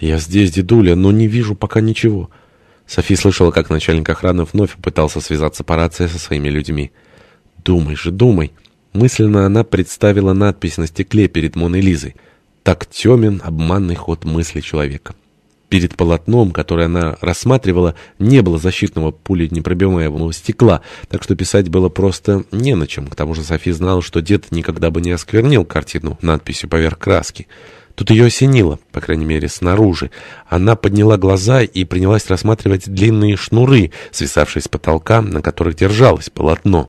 «Я здесь, дедуля, но не вижу пока ничего». Софи слышала, как начальник охраны вновь пытался связаться по рации со своими людьми. «Думай же, думай!» Мысленно она представила надпись на стекле перед Моной Лизой. Так темен обманный ход мысли человека. Перед полотном, которое она рассматривала, не было защитного пули непробиваемого стекла, так что писать было просто не на чем. К тому же Софи знала, что дед никогда бы не осквернил картину надписью поверх краски. Тут ее осенило, по крайней мере, снаружи. Она подняла глаза и принялась рассматривать длинные шнуры, свисавшие с потолка, на которых держалось полотно.